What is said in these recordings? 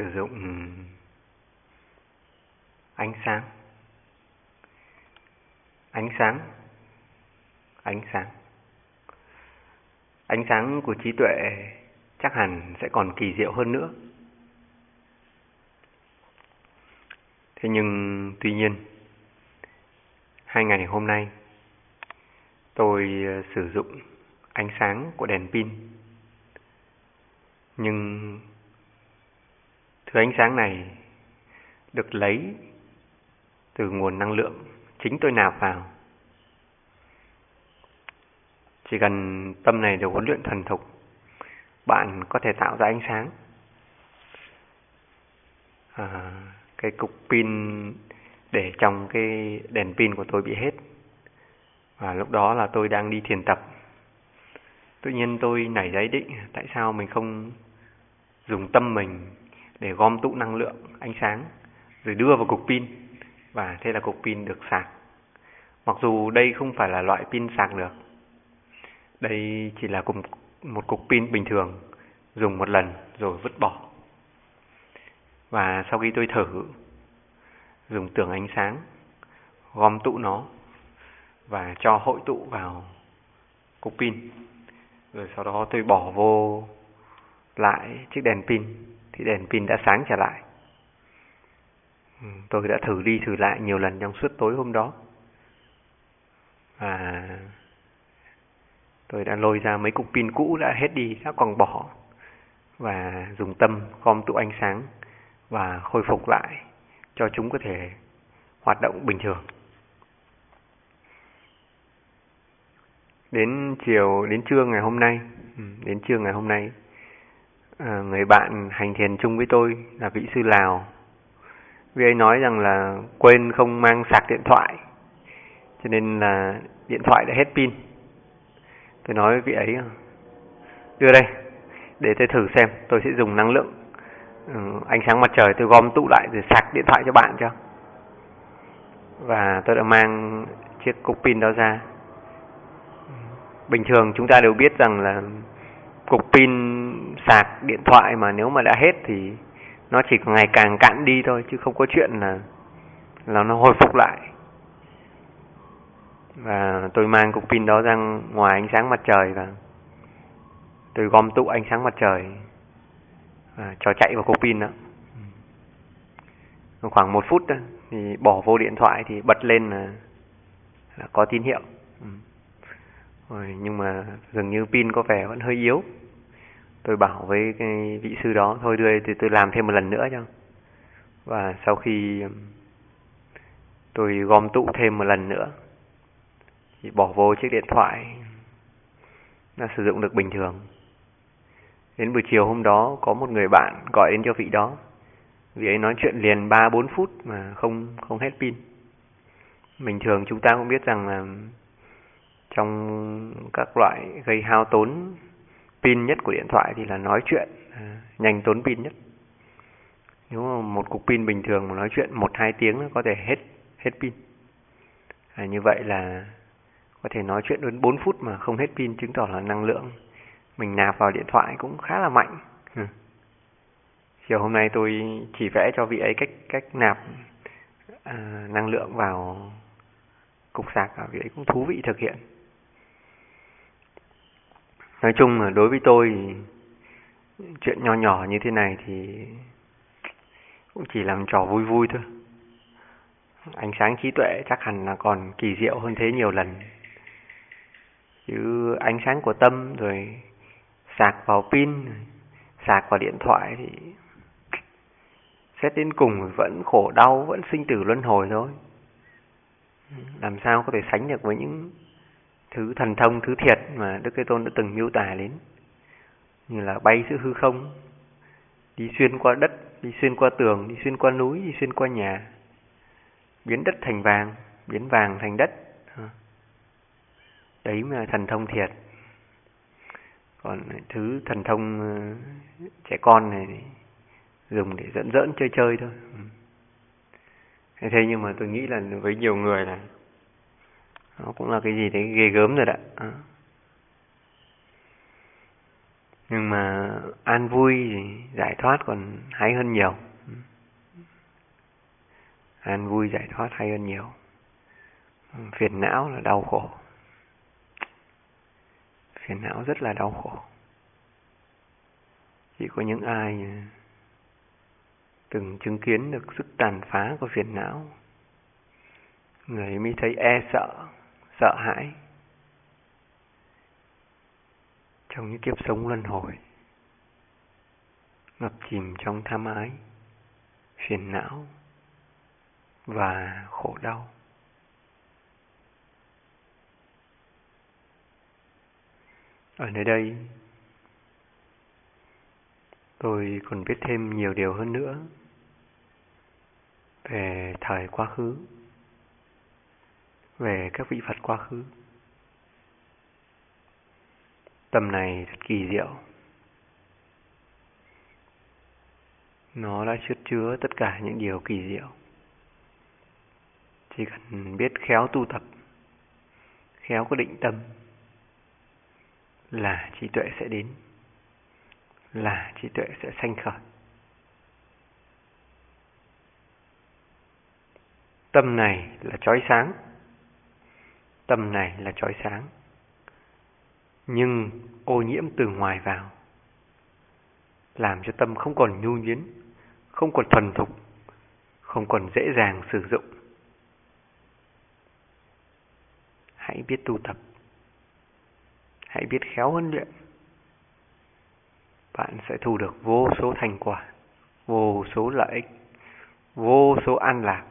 sử dụng ừ, ánh sáng. Ánh sáng ánh sáng. Ánh sáng của trí tuệ chắc hẳn sẽ còn kỳ diệu hơn nữa. Thế nhưng tuy nhiên, hai ngày hôm nay, tôi ờ, sử dụng ánh sáng của đèn pin. Nhưng thứ ánh sáng này được lấy từ nguồn năng lượng chính tôi nạp vào. Chỉ cần tâm này được huấn luyện thần thục, bạn có thể tạo ra ánh sáng. À, cái cục pin để trong cái đèn pin của tôi bị hết. Và lúc đó là tôi đang đi thiền tập. Tự nhiên tôi nảy ra ý định tại sao mình không dùng tâm mình để gom tụ năng lượng, ánh sáng, rồi đưa vào cục pin và thế là cục pin được sạc. Mặc dù đây không phải là loại pin sạc được. Đây chỉ là cùng một cục pin bình thường, dùng một lần rồi vứt bỏ. Và sau khi tôi thử, dùng tường ánh sáng, gom tụ nó, và cho hội tụ vào cục pin. Rồi sau đó tôi bỏ vô lại chiếc đèn pin thì đèn pin đã sáng trở lại. Ừ, tôi đã thử đi thử lại nhiều lần trong suốt tối hôm đó. Và tôi đã lôi ra mấy cục pin cũ đã hết đi, đã còn bỏ. Và dùng tâm gom tụ ánh sáng và khôi phục lại cho chúng có thể hoạt động bình thường. Đến chiều, đến trưa ngày hôm nay, ừ, đến trưa ngày hôm nay, à, người bạn hành thiền chung với tôi là vị sư Lào. Vì ấy nói rằng là quên không mang sạc điện thoại cho nên là điện thoại đã hết pin. Tôi nói với vị ấy đưa đây để tôi thử xem tôi sẽ dùng năng lượng. Ừ, ánh sáng mặt trời tôi gom tụ lại rồi sạc điện thoại cho bạn cho. Và tôi đã mang chiếc cục pin đó ra. Bình thường chúng ta đều biết rằng là cục pin sạc điện thoại mà nếu mà đã hết thì nó chỉ ngày càng cạn đi thôi chứ không có chuyện là là nó hồi phục lại. Và tôi mang cục pin đó ra ngoài ánh sáng mặt trời và tôi gom tụ ánh sáng mặt trời và cho chạy vào cục pin đó. Khoảng một phút đó, thì bỏ vô điện thoại thì bật lên là, là có tín hiệu. Ừ. rồi nhưng mà dường như pin có vẻ vẫn hơi yếu tôi bảo với cái vị sư đó, thôi đưa thì tôi làm thêm một lần nữa cho và sau khi um, tôi gom tụ thêm một lần nữa, thì bỏ vô chiếc điện thoại, nó sử dụng được bình thường. Đến buổi chiều hôm đó, có một người bạn gọi đến cho vị đó. Vị ấy nói chuyện liền ba, bốn phút mà không không hết pin. Bình thường chúng ta cũng biết rằng là trong các loại gây hao tốn pin nhất của điện thoại thì là nói chuyện à, nhanh tốn pin nhất. Nếu mà một cục pin bình thường mà nói chuyện một hai tiếng có thể hết hết pin. À, như vậy là có thể nói chuyện đến 4 phút mà không hết pin chứng tỏ là năng lượng mình nạp vào điện thoại cũng khá là mạnh. Ừ. chiều hôm nay tôi chỉ vẽ cho vị ấy cách cách nạp à, năng lượng vào cục sạc và vị ấy cũng thú vị thực hiện nói chung là đối với tôi, chuyện nho nhỏ như thế này thì cũng chỉ làm trò vui vui thôi. Ánh sáng trí tuệ chắc hẳn là còn kỳ diệu hơn thế nhiều lần. Chứ ánh sáng của tâm rồi sạc vào pin, sạc vào điện thoại thì xét đến cùng vẫn khổ đau, vẫn sinh tử luân hồi thôi. Làm sao có thể sánh được với những thứ thần thông, thứ thiệt mà Đức Thế Tôn đã từng miêu tả đến. Như là bay giữa hư không, đi xuyên qua đất, đi xuyên qua tường, đi xuyên qua núi, đi xuyên qua nhà. Biến đất thành vàng, biến vàng thành đất. Đấy mà thần thông thiệt. Còn thứ thần thông ờ, trẻ con này dùng để dẫn dẫn chơi chơi thôi. Ừ. Thế nhưng mà tôi nghĩ là với nhiều người là nó cũng là cái gì đấy, ghê gớm rồi đó à. nhưng mà an vui giải thoát còn hay hơn nhiều. An vui giải thoát hay hơn nhiều. Phiền não là đau khổ. Phiền não rất là đau khổ. Chỉ có những ai từng chứng kiến được sức tàn phá của phiền não, người mới thấy e sợ sợ hãi. Trong những kiếp sống luân hồi, ngập chìm trong tham ái, phiền não và khổ đau. Ở nơi đây, tôi còn biết thêm nhiều điều hơn nữa về thời quá khứ về các vị Phật quá khứ. Tâm này thật kỳ diệu. Nó đã chứa chứa tất cả những điều kỳ diệu. Chỉ cần biết khéo tu tập, khéo có định tâm, là trí tuệ sẽ đến, là trí tuệ sẽ sanh khởi. Tâm này là chói sáng tâm này là chói sáng. Nhưng ô nhiễm từ ngoài vào, làm cho tâm không còn nhu nhuyến không còn thuần thục, không còn dễ dàng sử dụng. Hãy biết tu tập. Hãy biết khéo huấn luyện. Bạn sẽ thu được vô số thành quả, vô số lợi ích, vô số an lạc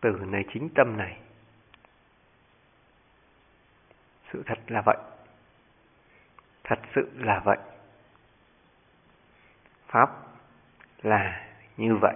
từ nơi chính tâm này sự thật là vậy. Thật sự là vậy. Pháp là như vậy.